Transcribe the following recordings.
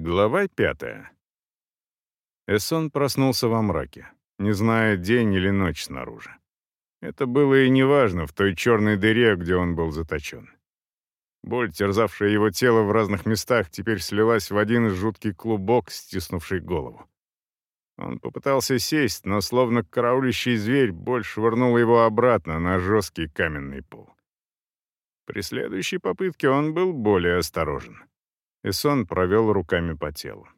Глава пятая. Эссон проснулся во мраке, не зная, день или ночь снаружи. Это было и неважно в той черной дыре, где он был заточен. Боль, терзавшая его тело в разных местах, теперь слилась в один жуткий клубок, стиснувший голову. Он попытался сесть, но словно караулищий зверь, боль швырнула его обратно на жесткий каменный пол. При следующей попытке он был более осторожен. Эсон провел руками по телу.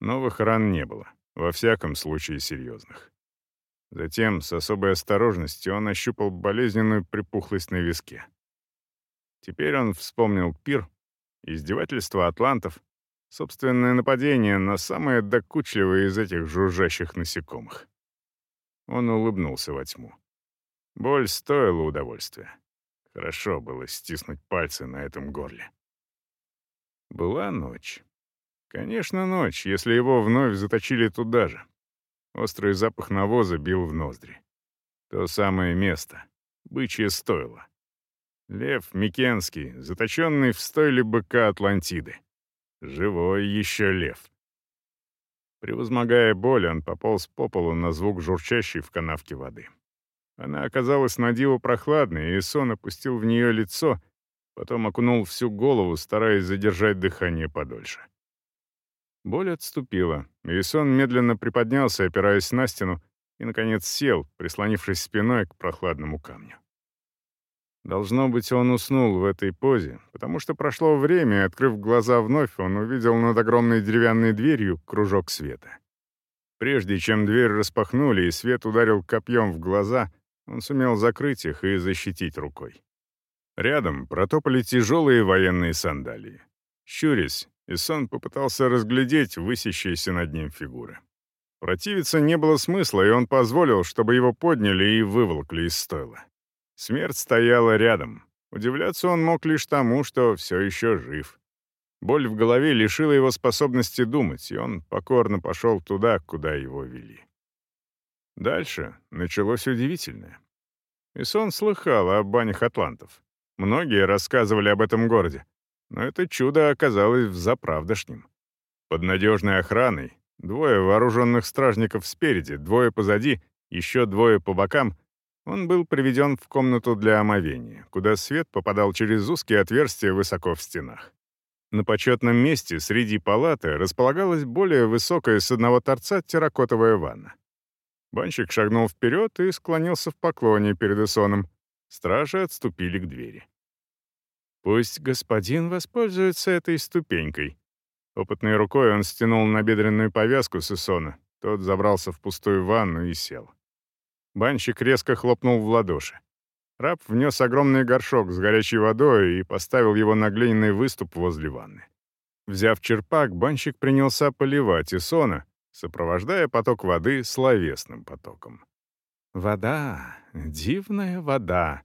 Новых ран не было, во всяком случае серьезных. Затем, с особой осторожностью, он ощупал болезненную припухлость на виске. Теперь он вспомнил пир, издевательство атлантов, собственное нападение на самое докучливое из этих жужжащих насекомых. Он улыбнулся во тьму. Боль стоила удовольствия. Хорошо было стиснуть пальцы на этом горле. Была ночь. Конечно, ночь, если его вновь заточили туда же. Острый запах навоза бил в ноздри. То самое место. Бычье стойло. Лев Микенский, заточенный в стойле быка Атлантиды. Живой еще лев. Превозмогая боль, он пополз по полу на звук журчащей в канавке воды. Она оказалась на диво прохладной, и сон опустил в нее лицо — Потом окунул всю голову, стараясь задержать дыхание подольше. Боль отступила, и сон медленно приподнялся, опираясь на стену, и, наконец, сел, прислонившись спиной к прохладному камню. Должно быть, он уснул в этой позе, потому что прошло время, и, открыв глаза вновь, он увидел над огромной деревянной дверью кружок света. Прежде чем дверь распахнули и свет ударил копьем в глаза, он сумел закрыть их и защитить рукой. Рядом протопали тяжелые военные сандалии. Щурясь, Исон попытался разглядеть высящиеся над ним фигуры. Противиться не было смысла, и он позволил, чтобы его подняли и выволокли из стойла. Смерть стояла рядом. Удивляться он мог лишь тому, что все еще жив. Боль в голове лишила его способности думать, и он покорно пошел туда, куда его вели. Дальше началось удивительное. Исон слыхал о банях атлантов. Многие рассказывали об этом городе, но это чудо оказалось взаправдошним. Под надежной охраной двое вооруженных стражников спереди, двое позади, еще двое по бокам — он был приведен в комнату для омовения, куда свет попадал через узкие отверстия высоко в стенах. На почетном месте среди палаты располагалась более высокая с одного торца терракотовая ванна. Банщик шагнул вперед и склонился в поклоне перед Исоном. Стражи отступили к двери. Пусть господин воспользуется этой ступенькой. Опытной рукой он стянул набедренную повязку с Исона. Тот забрался в пустую ванну и сел. Банщик резко хлопнул в ладоши. Раб внес огромный горшок с горячей водой и поставил его на глиняный выступ возле ванны. Взяв черпак, банщик принялся поливать Исона, сопровождая поток воды словесным потоком. «Вода, дивная вода»,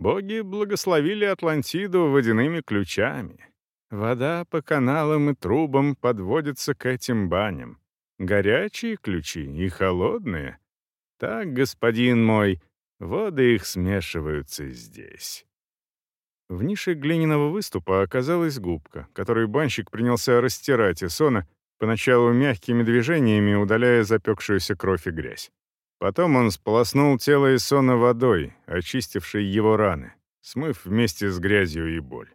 Боги благословили Атлантиду водяными ключами. Вода по каналам и трубам подводится к этим баням. Горячие ключи и холодные. Так, господин мой, воды их смешиваются здесь. В нише глиняного выступа оказалась губка, которую банщик принялся растирать Исона, поначалу мягкими движениями удаляя запекшуюся кровь и грязь. Потом он сполоснул тело Исона водой, очистившей его раны, смыв вместе с грязью и боль.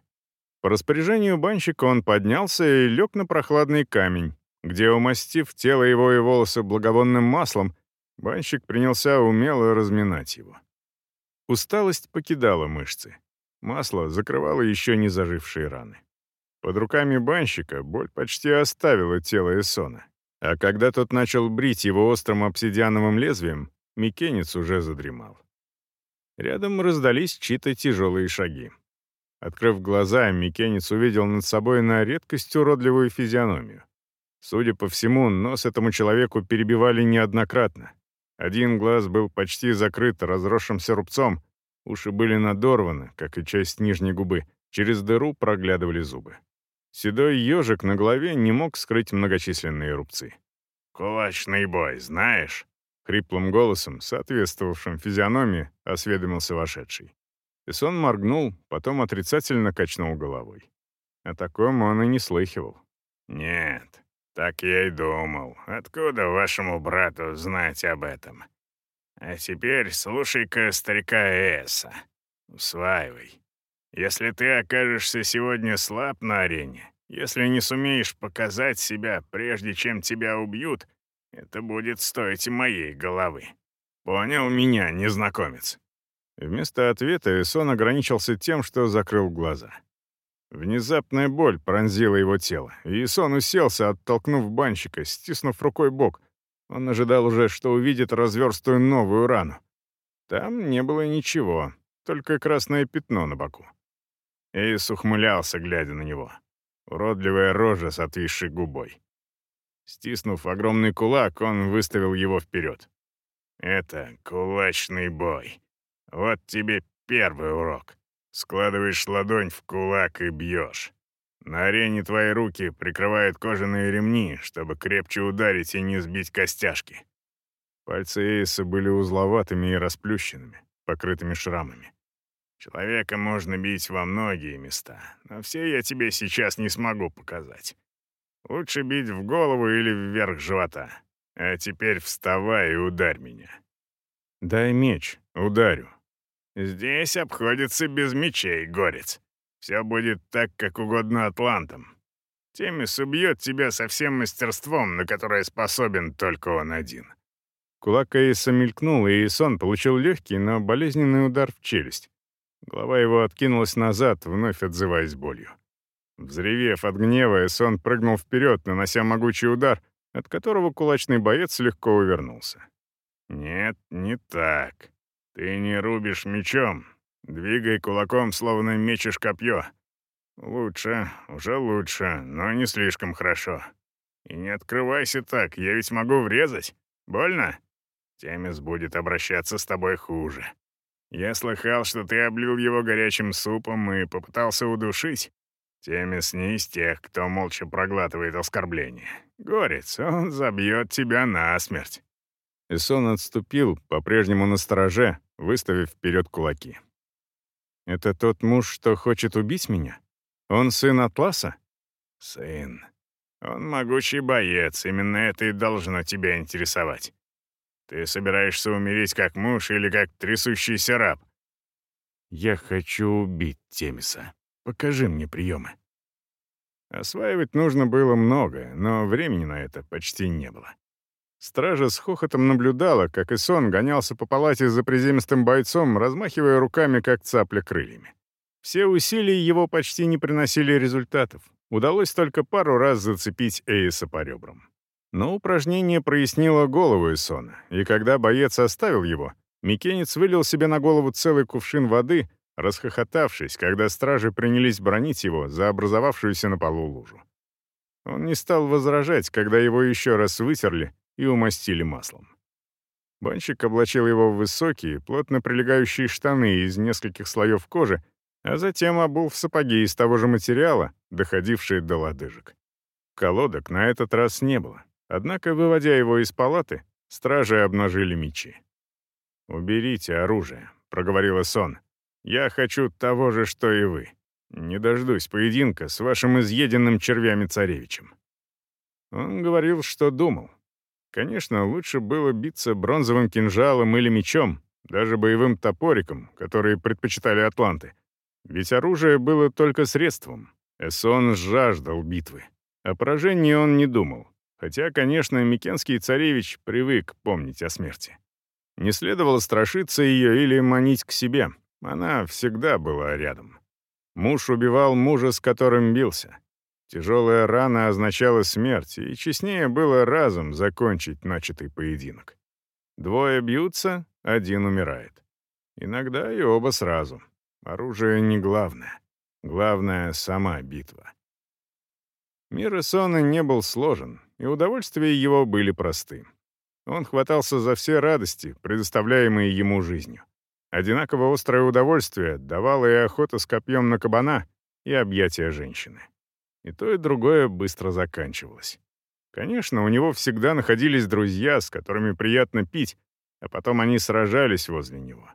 По распоряжению банщика он поднялся и лег на прохладный камень, где, умастив тело его и волосы благовонным маслом, банщик принялся умело разминать его. Усталость покидала мышцы. Масло закрывало еще не зажившие раны. Под руками банщика боль почти оставила тело Эсона. А когда тот начал брить его острым обсидиановым лезвием, Микенец уже задремал. Рядом раздались чьи-то тяжелые шаги. Открыв глаза, Микенец увидел над собой на редкость уродливую физиономию. Судя по всему, нос этому человеку перебивали неоднократно. Один глаз был почти закрыт разросшимся рубцом, уши были надорваны, как и часть нижней губы, через дыру проглядывали зубы. Седой ежик на голове не мог скрыть многочисленные рубцы. «Кулачный бой, знаешь?» — хриплым голосом, соответствовавшим физиономии, осведомился вошедший. Исон моргнул, потом отрицательно качнул головой. О таком он и не слыхивал. «Нет, «Так я и думал. Откуда вашему брату знать об этом? А теперь слушай-ка старика Эса. Усваивай. Если ты окажешься сегодня слаб на арене, если не сумеешь показать себя, прежде чем тебя убьют, это будет стоить моей головы. Понял меня, незнакомец?» Вместо ответа Эсон ограничился тем, что закрыл глаза. Внезапная боль пронзила его тело, и Исон уселся, оттолкнув банщика, стиснув рукой бок. Он ожидал уже, что увидит разверстую новую рану. Там не было ничего, только красное пятно на боку. Эйс ухмылялся, глядя на него. Уродливая рожа с отвисшей губой. Стиснув огромный кулак, он выставил его вперед. «Это кулачный бой. Вот тебе первый урок. Складываешь ладонь в кулак и бьешь. На арене твои руки прикрывают кожаные ремни, чтобы крепче ударить и не сбить костяшки. Пальцы Эйса были узловатыми и расплющенными, покрытыми шрамами. Человека можно бить во многие места, но все я тебе сейчас не смогу показать. Лучше бить в голову или вверх живота. А теперь вставай и ударь меня. Дай меч, ударю. Здесь обходится без мечей, горец. Все будет так, как угодно атлантам. Темис убьет тебя со всем мастерством, на которое способен только он один. Кулак Эйса мелькнул, и Исон получил легкий, но болезненный удар в челюсть. Голова его откинулась назад, вновь отзываясь болью. Взревев от гнева, Эсон прыгнул вперед, нанося могучий удар, от которого кулачный боец легко увернулся. «Нет, не так. Ты не рубишь мечом. Двигай кулаком, словно мечешь копье. Лучше, уже лучше, но не слишком хорошо. И не открывайся так, я ведь могу врезать. Больно? Темис будет обращаться с тобой хуже. Я слыхал, что ты облил его горячим супом и попытался удушить. Темис не из тех, кто молча проглатывает оскорбления. Горец, он забьет тебя насмерть. Эсон отступил, по-прежнему на стороже, выставив вперед кулаки. «Это тот муж, что хочет убить меня? Он сын Атласа?» «Сын. Он могучий боец, именно это и должно тебя интересовать. Ты собираешься умереть как муж или как трясущийся раб?» «Я хочу убить Темиса. Покажи мне приемы». Осваивать нужно было многое, но времени на это почти не было. Стража с хохотом наблюдала, как и сон гонялся по палате за приземистым бойцом, размахивая руками, как цапля крыльями. Все усилия его почти не приносили результатов. Удалось только пару раз зацепить Эйса по ребрам. Но упражнение прояснило голову Эсона, и когда боец оставил его, Микенец вылил себе на голову целый кувшин воды, расхохотавшись, когда стражи принялись бронить его за образовавшуюся на полу лужу. Он не стал возражать, когда его еще раз вытерли и умастили маслом. Банщик облачил его в высокие, плотно прилегающие штаны из нескольких слоев кожи, а затем обул в сапоги из того же материала, доходившие до лодыжек. Колодок на этот раз не было, однако, выводя его из палаты, стражи обнажили мечи. «Уберите оружие», — проговорила Сон. «Я хочу того же, что и вы. Не дождусь поединка с вашим изъеденным червями царевичем». Он говорил, что думал, Конечно, лучше было биться бронзовым кинжалом или мечом, даже боевым топориком, которые предпочитали атланты. Ведь оружие было только средством. Эсон жаждал битвы. О поражении он не думал. Хотя, конечно, Микенский царевич привык помнить о смерти. Не следовало страшиться ее или манить к себе. Она всегда была рядом. Муж убивал мужа, с которым бился. Тяжелая рана означала смерть, и честнее было разом закончить начатый поединок. Двое бьются, один умирает. Иногда и оба сразу. Оружие не главное. Главное — сама битва. Мир Исона не был сложен, и удовольствия его были просты. Он хватался за все радости, предоставляемые ему жизнью. Одинаково острое удовольствие давало и охота с копьем на кабана, и объятия женщины. И то, и другое быстро заканчивалось. Конечно, у него всегда находились друзья, с которыми приятно пить, а потом они сражались возле него.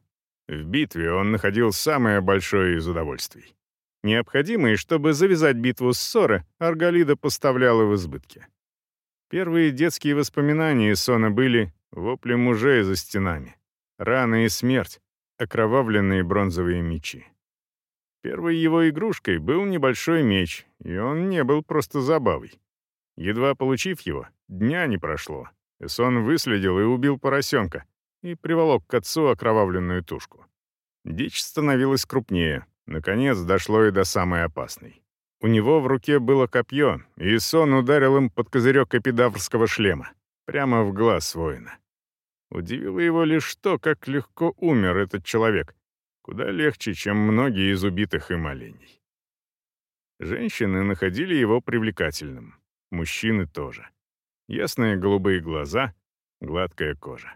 В битве он находил самое большое из удовольствий. Необходимые, чтобы завязать битву ссоры, Арголида поставляла в избытке. Первые детские воспоминания Сона были вопли мужей за стенами, раны и смерть, окровавленные бронзовые мечи. Первой его игрушкой был небольшой меч, и он не был просто забавой. Едва получив его, дня не прошло. Эсон выследил и убил поросенка и приволок к отцу окровавленную тушку. Дичь становилась крупнее, наконец дошло и до самой опасной. У него в руке было копье, и Сон ударил им под козырек эпидаврского шлема, прямо в глаз воина. Удивило его лишь то, как легко умер этот человек, куда легче, чем многие из убитых им оленей. Женщины находили его привлекательным, мужчины тоже. Ясные голубые глаза, гладкая кожа.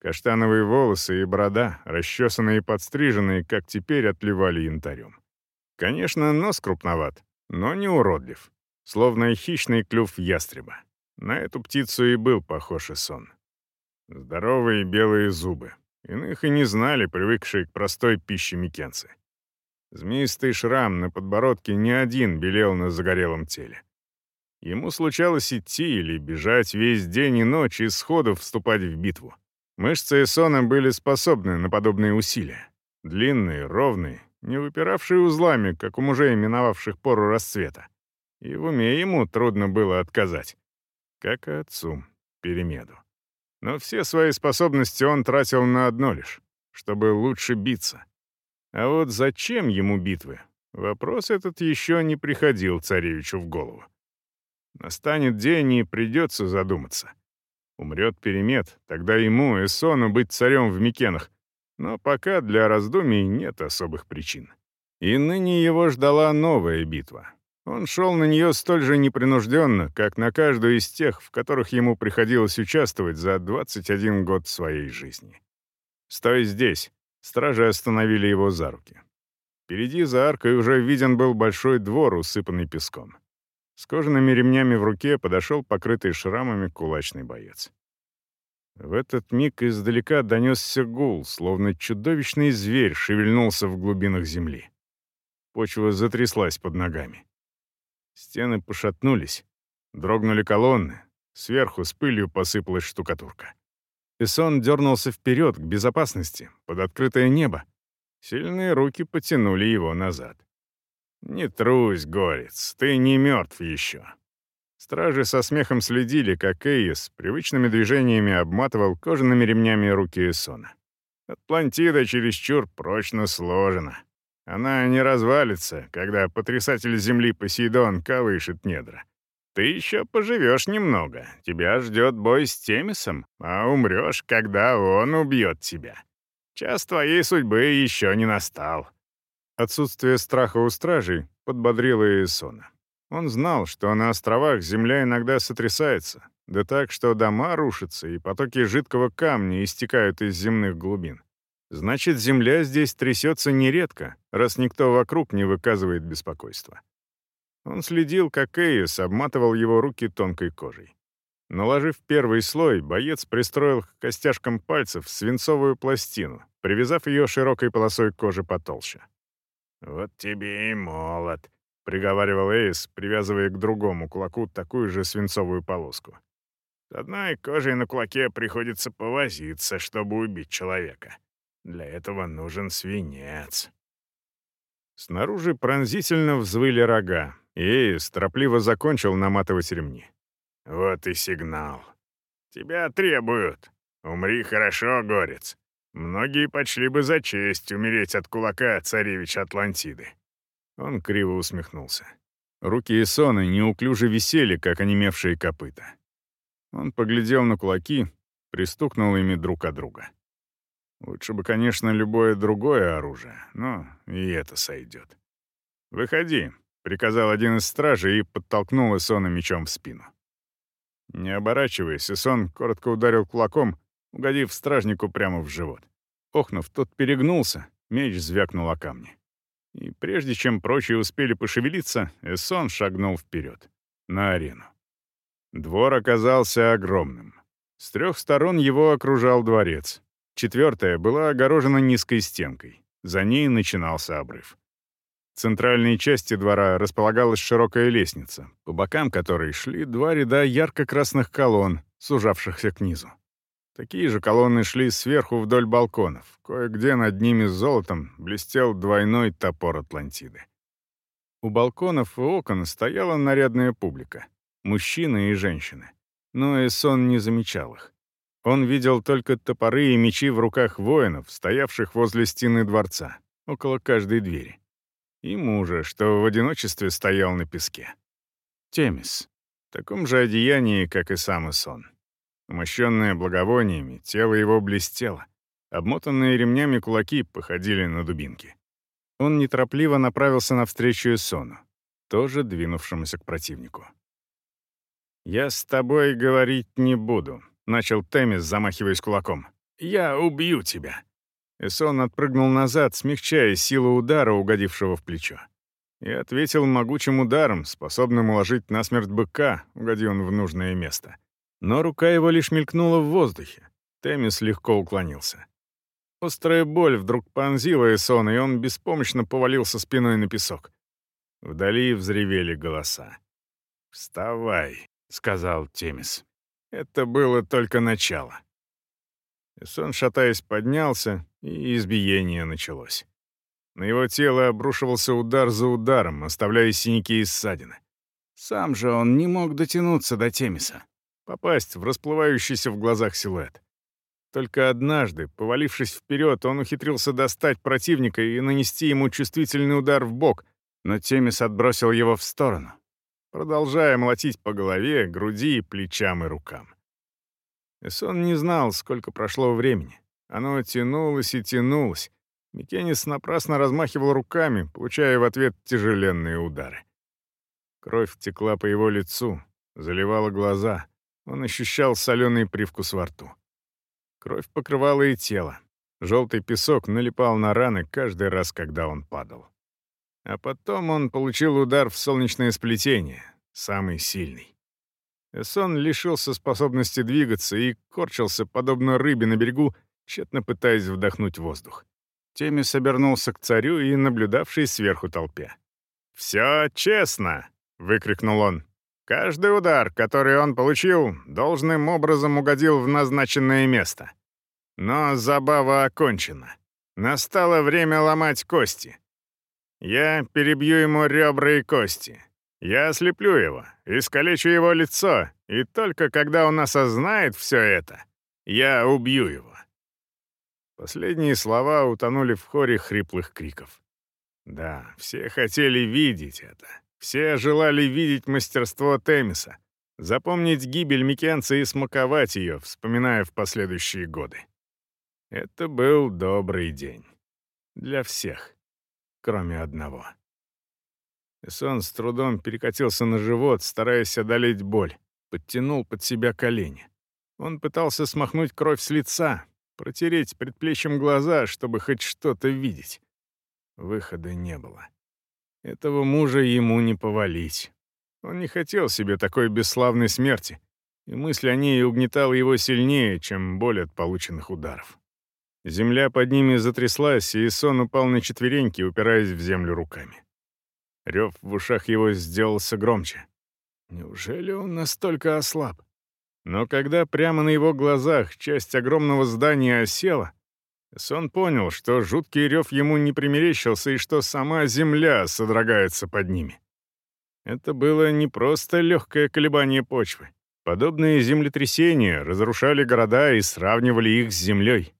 Каштановые волосы и борода, расчесанные и подстриженные, как теперь, отливали янтарем. Конечно, нос крупноват, но не уродлив, словно хищный клюв ястреба. На эту птицу и был похож и сон. Здоровые белые зубы. Иных и не знали, привыкшие к простой пище микенцы. Змеистый шрам на подбородке не один белел на загорелом теле. Ему случалось идти или бежать весь день и ночь и сходу вступать в битву. Мышцы Эсона были способны на подобные усилия. Длинные, ровные, не выпиравшие узлами, как у мужей, миновавших пору расцвета. И в уме ему трудно было отказать. Как и отцу, Перемеду. Но все свои способности он тратил на одно лишь — чтобы лучше биться. А вот зачем ему битвы? Вопрос этот еще не приходил царевичу в голову. Настанет день, и придется задуматься. Умрет Перемет, тогда ему, Эсону, быть царем в Микенах, но пока для раздумий нет особых причин. И ныне его ждала новая битва. Он шел на нее столь же непринужденно, как на каждую из тех, в которых ему приходилось участвовать за 21 год своей жизни. «Стой здесь!» Стражи остановили его за руки. Впереди за аркой уже виден был большой двор, усыпанный песком. С кожаными ремнями в руке подошел покрытый шрамами кулачный боец. В этот миг издалека донесся гул, словно чудовищный зверь шевельнулся в глубинах земли. Почва затряслась под ногами. Стены пошатнулись, дрогнули колонны, сверху с пылью посыпалась штукатурка. Эсон дернулся вперед, к безопасности, под открытое небо. Сильные руки потянули его назад. «Не трусь, горец, ты не мертв еще. Стражи со смехом следили, как Эйс привычными движениями обматывал кожаными ремнями руки Эсона. Атлантида чересчур прочно сложена. Она не развалится, когда потрясатель земли Посейдон колышет недра. Ты еще поживешь немного. Тебя ждет бой с Темисом, а умрешь, когда он убьет тебя. Час твоей судьбы еще не настал. Отсутствие страха у стражей подбодрило Эсона. Он знал, что на островах земля иногда сотрясается, да так, что дома рушатся, и потоки жидкого камня истекают из земных глубин. Значит, земля здесь трясется нередко, раз никто вокруг не выказывает беспокойства. Он следил, как Эйс обматывал его руки тонкой кожей. Наложив первый слой, боец пристроил к костяшкам пальцев свинцовую пластину, привязав ее широкой полосой кожи потолще. «Вот тебе и молот», — приговаривал Эйс, привязывая к другому кулаку такую же свинцовую полоску. «С одной кожей на кулаке приходится повозиться, чтобы убить человека. Для этого нужен свинец». Снаружи пронзительно взвыли рога, и Эйс торопливо закончил наматывать ремни. «Вот и сигнал. Тебя требуют. Умри хорошо, горец. Многие почли бы за честь умереть от кулака царевича Атлантиды. Он криво усмехнулся. Руки Исона неуклюже висели, как онемевшие копыта. Он поглядел на кулаки, пристукнул ими друг от друга. Лучше бы, конечно, любое другое оружие, но и это сойдет. «Выходи», — приказал один из стражей и подтолкнул Исона мечом в спину. Не оборачиваясь, Исон коротко ударил кулаком, угодив стражнику прямо в живот. Охнув, тот перегнулся, меч звякнул о камни. И прежде чем прочие успели пошевелиться, Эссон шагнул вперед, на арену. Двор оказался огромным. С трех сторон его окружал дворец. Четвертая была огорожена низкой стенкой. За ней начинался обрыв. В центральной части двора располагалась широкая лестница, по бокам которой шли два ряда ярко-красных колонн, сужавшихся к низу. Такие же колонны шли сверху вдоль балконов. Кое-где над ними золотом блестел двойной топор Атлантиды. У балконов и окон стояла нарядная публика. Мужчины и женщины. Но Эсон не замечал их. Он видел только топоры и мечи в руках воинов, стоявших возле стены дворца, около каждой двери. И мужа, что в одиночестве стоял на песке. Темис. В таком же одеянии, как и сам Эсон. Умощенное благовониями, тело его блестело. Обмотанные ремнями кулаки походили на дубинки. Он неторопливо направился навстречу Эсону, тоже двинувшемуся к противнику. «Я с тобой говорить не буду», — начал Темис, замахиваясь кулаком. «Я убью тебя». Эсон отпрыгнул назад, смягчая силу удара, угодившего в плечо. И ответил могучим ударом, способным уложить насмерть быка, угоди он в нужное место. Но рука его лишь мелькнула в воздухе. Темис легко уклонился. Острая боль вдруг пронзила Эсона, и он беспомощно повалился спиной на песок. Вдали взревели голоса. «Вставай», — сказал Темис. Это было только начало. Эсон, шатаясь, поднялся, и избиение началось. На его тело обрушивался удар за ударом, оставляя синяки и ссадины. Сам же он не мог дотянуться до Темиса попасть в расплывающийся в глазах силуэт. Только однажды, повалившись вперед, он ухитрился достать противника и нанести ему чувствительный удар в бок, но Темис отбросил его в сторону, продолжая молотить по голове, груди, плечам и рукам. Эсон не знал, сколько прошло времени. Оно тянулось и тянулось. Микенис напрасно размахивал руками, получая в ответ тяжеленные удары. Кровь текла по его лицу, заливала глаза — он ощущал соленый привкус во рту. Кровь покрывала и тело. Желтый песок налипал на раны каждый раз, когда он падал. А потом он получил удар в солнечное сплетение, самый сильный. Эсон лишился способности двигаться и корчился, подобно рыбе на берегу, тщетно пытаясь вдохнуть воздух. Темис обернулся к царю и наблюдавшей сверху толпе. «Все честно!» — выкрикнул он. Каждый удар, который он получил, должным образом угодил в назначенное место. Но забава окончена. Настало время ломать кости. Я перебью ему ребра и кости. Я ослеплю его, искалечу его лицо, и только когда он осознает все это, я убью его. Последние слова утонули в хоре хриплых криков. Да, все хотели видеть это. Все желали видеть мастерство Темиса, запомнить гибель Микенца и смаковать ее, вспоминая в последующие годы. Это был добрый день. Для всех, кроме одного. Эсон с трудом перекатился на живот, стараясь одолеть боль, подтянул под себя колени. Он пытался смахнуть кровь с лица, протереть предплечьем глаза, чтобы хоть что-то видеть. Выхода не было. Этого мужа ему не повалить. Он не хотел себе такой бесславной смерти, и мысль о ней угнетала его сильнее, чем боль от полученных ударов. Земля под ними затряслась, и сон упал на четвереньки, упираясь в землю руками. Рев в ушах его сделался громче. Неужели он настолько ослаб? Но когда прямо на его глазах часть огромного здания осела, Сон понял, что жуткий рев ему не примерещился и что сама земля содрогается под ними. Это было не просто легкое колебание почвы. Подобные землетрясения разрушали города и сравнивали их с землей.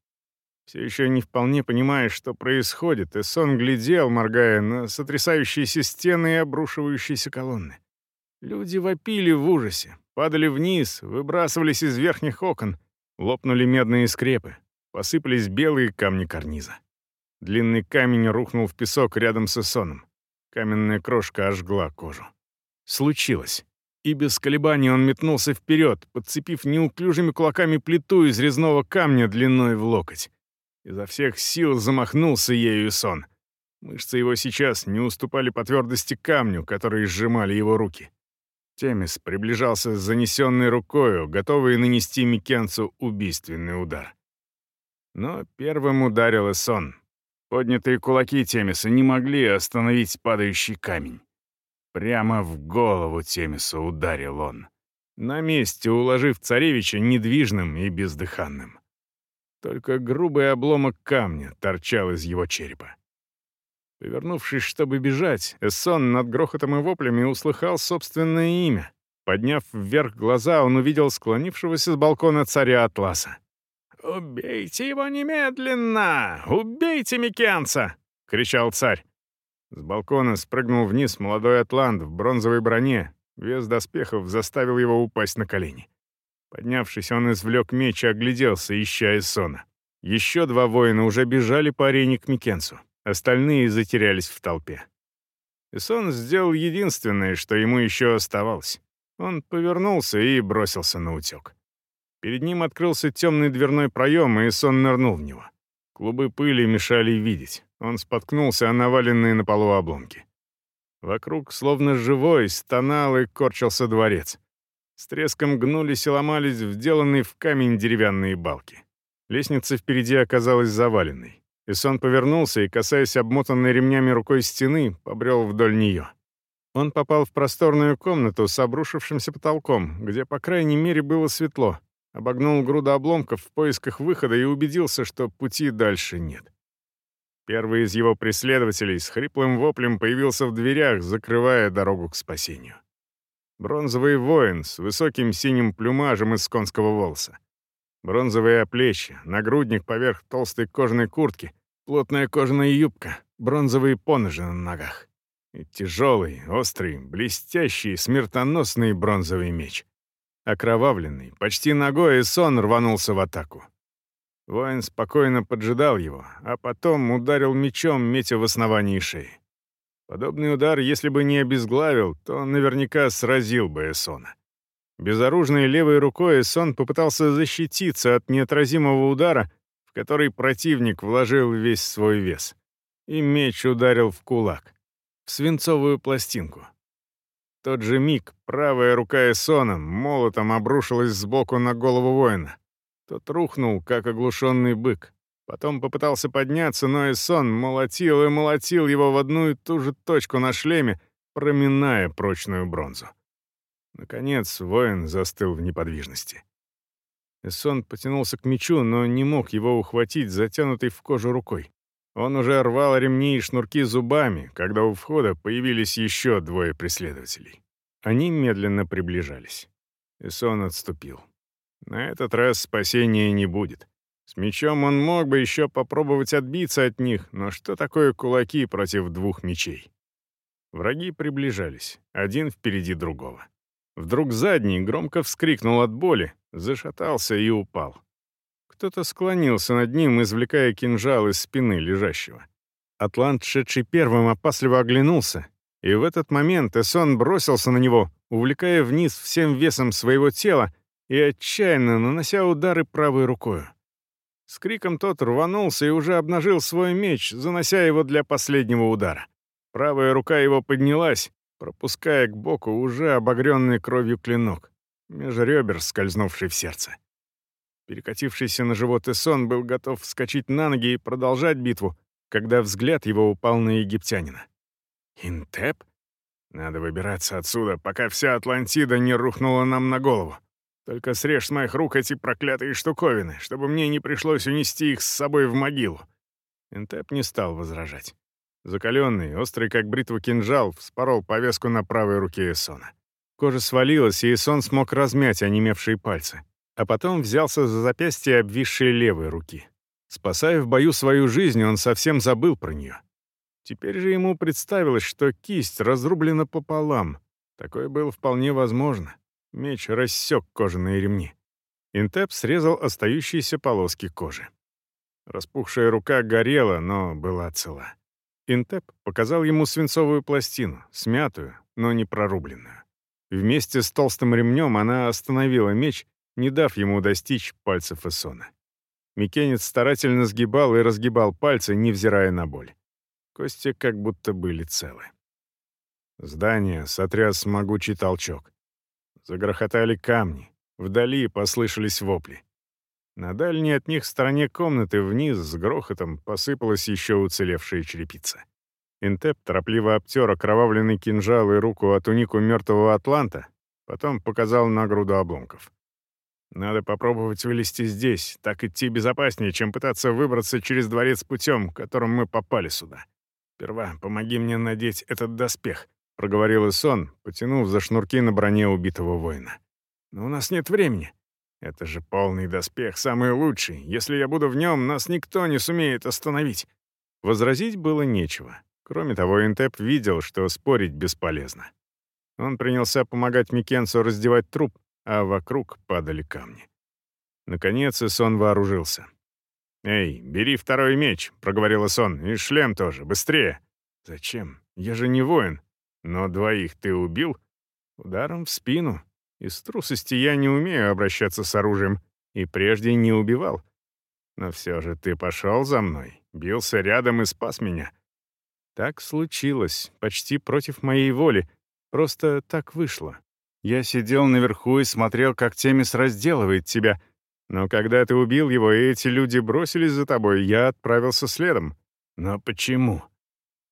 Все еще не вполне понимая, что происходит, Эсон глядел, моргая на сотрясающиеся стены и обрушивающиеся колонны. Люди вопили в ужасе, падали вниз, выбрасывались из верхних окон, лопнули медные скрепы, Посыпались белые камни карниза. Длинный камень рухнул в песок рядом с Эсоном. Каменная крошка ожгла кожу. Случилось. И без колебаний он метнулся вперед, подцепив неуклюжими кулаками плиту из резного камня длиной в локоть. Изо всех сил замахнулся ею сон. Мышцы его сейчас не уступали по твердости камню, который сжимали его руки. Темис приближался с занесенной рукою, готовый нанести Микенцу убийственный удар. Но первым ударил сон. Поднятые кулаки Темиса не могли остановить падающий камень. Прямо в голову Темиса ударил он, на месте уложив царевича недвижным и бездыханным. Только грубый обломок камня торчал из его черепа. Повернувшись, чтобы бежать, Эссон над грохотом и воплями услыхал собственное имя. Подняв вверх глаза, он увидел склонившегося с балкона царя Атласа. «Убейте его немедленно! Убейте Микенца!» — кричал царь. С балкона спрыгнул вниз молодой атлант в бронзовой броне. Вес доспехов заставил его упасть на колени. Поднявшись, он извлек меч и огляделся, ища Эссона. Еще два воина уже бежали по арене к Микенцу. Остальные затерялись в толпе. Исон сделал единственное, что ему еще оставалось. Он повернулся и бросился на утек. Перед ним открылся темный дверной проем, и Исон нырнул в него. Клубы пыли мешали видеть. Он споткнулся о наваленные на полу обломки. Вокруг, словно живой, стонал и корчился дворец. С треском гнулись и ломались вделанные в камень деревянные балки. Лестница впереди оказалась заваленной. Исон повернулся и, касаясь обмотанной ремнями рукой стены, побрел вдоль нее. Он попал в просторную комнату с обрушившимся потолком, где, по крайней мере, было светло, обогнул груду обломков в поисках выхода и убедился, что пути дальше нет. Первый из его преследователей с хриплым воплем появился в дверях, закрывая дорогу к спасению. Бронзовый воин с высоким синим плюмажем из конского волоса. Бронзовые оплечья, нагрудник поверх толстой кожаной куртки, плотная кожаная юбка, бронзовые поножи на ногах. И тяжелый, острый, блестящий, смертоносный бронзовый меч. Окровавленный, почти ногой, и сон рванулся в атаку. Воин спокойно поджидал его, а потом ударил мечом, метя в основании шеи. Подобный удар, если бы не обезглавил, то наверняка сразил бы Эсона. Безоружной левой рукой Эсон попытался защититься от неотразимого удара, в который противник вложил весь свой вес. И меч ударил в кулак, в свинцовую пластинку. Тот же миг правая рука Эсона молотом обрушилась сбоку на голову воина. Тот рухнул, как оглушенный бык. Потом попытался подняться, но Эсон молотил и молотил его в одну и ту же точку на шлеме, проминая прочную бронзу. Наконец, воин застыл в неподвижности. Эссон потянулся к мечу, но не мог его ухватить, затянутой в кожу рукой. Он уже рвал ремни и шнурки зубами, когда у входа появились еще двое преследователей. Они медленно приближались. Эссон отступил. На этот раз спасения не будет. С мечом он мог бы еще попробовать отбиться от них, но что такое кулаки против двух мечей? Враги приближались, один впереди другого. Вдруг задний громко вскрикнул от боли, зашатался и упал. Кто-то склонился над ним, извлекая кинжал из спины лежащего. Атлант, шедший первым, опасливо оглянулся, и в этот момент Эсон бросился на него, увлекая вниз всем весом своего тела и отчаянно нанося удары правой рукой. С криком тот рванулся и уже обнажил свой меч, занося его для последнего удара. Правая рука его поднялась, пропуская к боку уже обогренный кровью клинок, меж ребер скользнувший в сердце. Перекатившийся на живот Эсон был готов вскочить на ноги и продолжать битву, когда взгляд его упал на египтянина. «Интеп? Надо выбираться отсюда, пока вся Атлантида не рухнула нам на голову. Только срежь с моих рук эти проклятые штуковины, чтобы мне не пришлось унести их с собой в могилу». Интеп не стал возражать. Закаленный, острый как бритва кинжал, вспорол повязку на правой руке Эсона. Кожа свалилась, и Эсон смог размять онемевшие пальцы. А потом взялся за запястье обвисшей левой руки. Спасая в бою свою жизнь, он совсем забыл про нее. Теперь же ему представилось, что кисть разрублена пополам. Такое было вполне возможно. Меч рассек кожаные ремни. Интеп срезал остающиеся полоски кожи. Распухшая рука горела, но была цела. Интеп показал ему свинцовую пластину, смятую, но не прорубленную. Вместе с толстым ремнем она остановила меч, не дав ему достичь пальцев Эсона. Микенец старательно сгибал и разгибал пальцы, невзирая на боль. Кости как будто были целы. Здание сотряс могучий толчок. Загрохотали камни. Вдали послышались вопли. На дальней от них стороне комнаты вниз с грохотом посыпалась еще уцелевшая черепица. Интеп торопливо обтер окровавленный кинжал и руку от тунику мертвого атланта, потом показал на груду обломков. «Надо попробовать вылезти здесь, так идти безопаснее, чем пытаться выбраться через дворец путем, которым мы попали сюда. Сперва помоги мне надеть этот доспех», — проговорил Исон, потянув за шнурки на броне убитого воина. «Но у нас нет времени. Это же полный доспех, самый лучший. Если я буду в нем, нас никто не сумеет остановить». Возразить было нечего. Кроме того, Интеп видел, что спорить бесполезно. Он принялся помогать Микенсу раздевать труп, а вокруг падали камни. Наконец Исон вооружился. «Эй, бери второй меч», — проговорил Исон, — «и шлем тоже, быстрее». «Зачем? Я же не воин. Но двоих ты убил?» «Ударом в спину. Из трусости я не умею обращаться с оружием и прежде не убивал. Но все же ты пошел за мной, бился рядом и спас меня. Так случилось, почти против моей воли. Просто так вышло. Я сидел наверху и смотрел, как Темис разделывает тебя. Но когда ты убил его, и эти люди бросились за тобой, я отправился следом. Но почему?»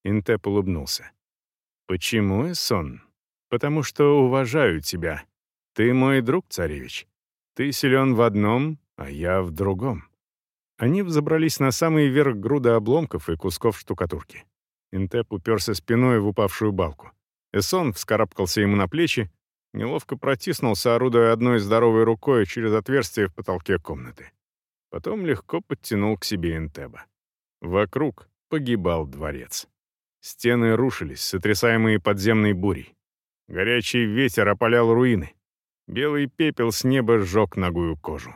Интеп улыбнулся. «Почему, Эсон? Потому что уважаю тебя. Ты мой друг, царевич. Ты силен в одном, а я в другом». Они взобрались на самый верх груда обломков и кусков штукатурки. Интеп уперся спиной в упавшую балку. Эсон вскарабкался ему на плечи, неловко протиснулся, орудуя одной здоровой рукой через отверстие в потолке комнаты. Потом легко подтянул к себе Интеба. Вокруг погибал дворец. Стены рушились, сотрясаемые подземной бурей. Горячий ветер опалял руины. Белый пепел с неба сжег ногую кожу.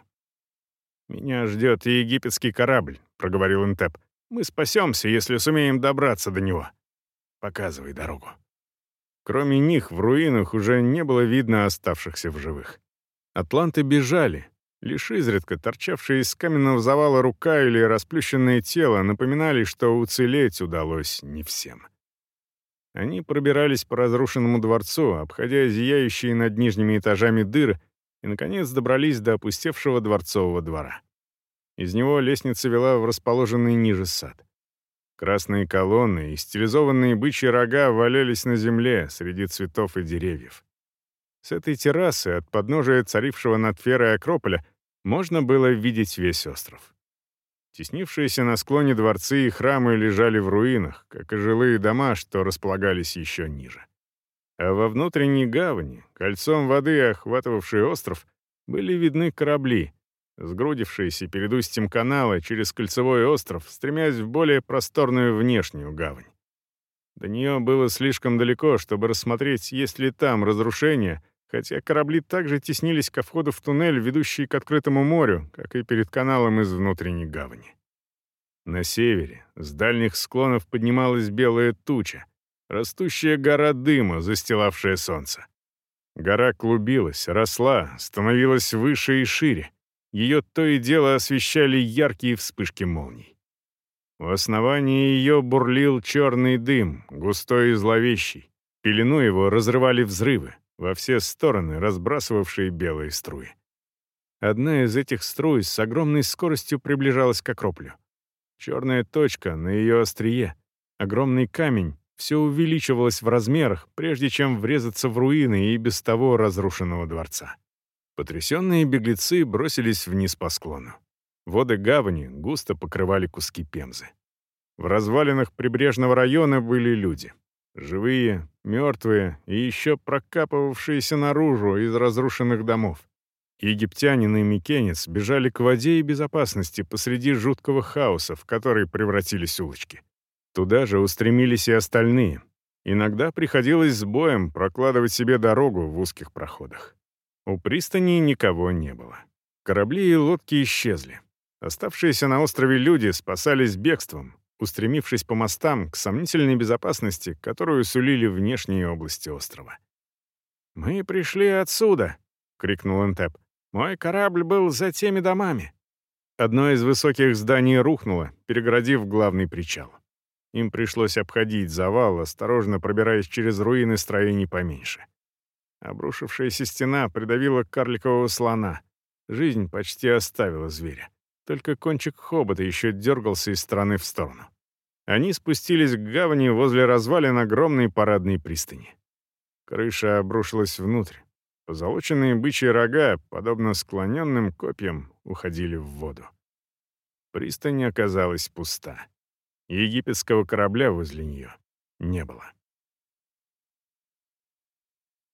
«Меня ждет египетский корабль», — проговорил Интеп. «Мы спасемся, если сумеем добраться до него. Показывай дорогу». Кроме них, в руинах уже не было видно оставшихся в живых. Атланты бежали. Лишь изредка торчавшие из каменного завала рука или расплющенное тело напоминали, что уцелеть удалось не всем. Они пробирались по разрушенному дворцу, обходя зияющие над нижними этажами дыры, и, наконец, добрались до опустевшего дворцового двора. Из него лестница вела в расположенный ниже сад. Красные колонны и стилизованные бычьи рога валялись на земле среди цветов и деревьев. С этой террасы, от подножия царившего над Ферой Акрополя, можно было видеть весь остров. Теснившиеся на склоне дворцы и храмы лежали в руинах, как и жилые дома, что располагались еще ниже. А во внутренней гавани, кольцом воды, охватывавшей остров, были видны корабли, сгрудившиеся перед устьем канала через кольцевой остров, стремясь в более просторную внешнюю гавань. До нее было слишком далеко, чтобы рассмотреть, есть ли там разрушения — хотя корабли также теснились ко входу в туннель, ведущий к открытому морю, как и перед каналом из внутренней гавани. На севере, с дальних склонов поднималась белая туча, растущая гора дыма, застилавшая солнце. Гора клубилась, росла, становилась выше и шире. Ее то и дело освещали яркие вспышки молний. У основания ее бурлил черный дым, густой и зловещий. Пелену его разрывали взрывы, во все стороны разбрасывавшие белые струи. Одна из этих струй с огромной скоростью приближалась к окроплю. Черная точка на ее острие, огромный камень, все увеличивалось в размерах, прежде чем врезаться в руины и без того разрушенного дворца. Потрясенные беглецы бросились вниз по склону. Воды гавани густо покрывали куски пемзы. В развалинах прибрежного района были люди. Живые, мертвые и еще прокапывавшиеся наружу из разрушенных домов. Египтянин и микенец бежали к воде и безопасности посреди жуткого хаоса, в который превратились улочки. Туда же устремились и остальные. Иногда приходилось с боем прокладывать себе дорогу в узких проходах. У пристани никого не было. Корабли и лодки исчезли. Оставшиеся на острове люди спасались бегством, устремившись по мостам к сомнительной безопасности, которую сулили внешние области острова. «Мы пришли отсюда!» — крикнул Энтеп. «Мой корабль был за теми домами!» Одно из высоких зданий рухнуло, перегородив главный причал. Им пришлось обходить завал, осторожно пробираясь через руины строений поменьше. Обрушившаяся стена придавила карликового слона. Жизнь почти оставила зверя. Только кончик хобота еще дергался из стороны в сторону. Они спустились к гавани возле развалин огромной парадной пристани. Крыша обрушилась внутрь. Позолоченные бычьи рога, подобно склоненным копьям, уходили в воду. Пристань оказалась пуста. Египетского корабля возле нее не было.